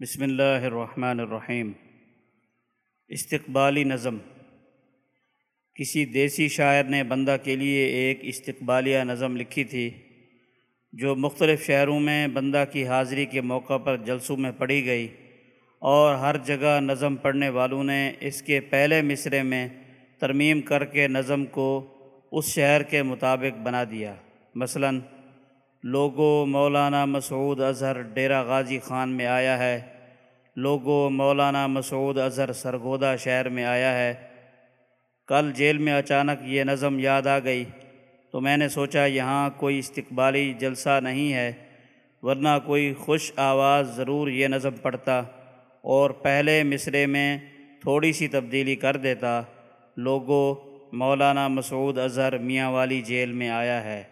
بسم اللہ الرحمن الرحیم۔ استقبالی نظم۔ کسی دیسی شاعر نے بندہ کے لیے ایک استقبالیہ نظم لکھی تھی، جو مختلف شہروں میں بندہ کی حاضری کے موقع پر جلسوں میں پڑھی گئی اور ہر جگہ نظم پڑھنے والوں نے اس کے پہلے مصرے میں ترمیم کر کے نظم کو اس شہر کے مطابق بنا دیا۔ مثلاً لوگو مولانا مسعود اظہر ڈیرہ غازی خان میں آیا ہے۔ لوگو مولانا مسعود اظہر سرگودا شہر میں آیا ہے۔ کل جیل میں اچانک یہ نظم یاد آ گئی۔ تو میں نے سوچا یہاں کوئی استقبالی جلسہ نہیں ہے، ورنہ کوئی خوش آواز ضرور یہ نظم پڑھتا اور پہلے مصرے میں تھوڑی سی تبدیلی کر دیتا۔ لوگو مولانا مسعود اظہر میاں والی جیل میں آیا ہے۔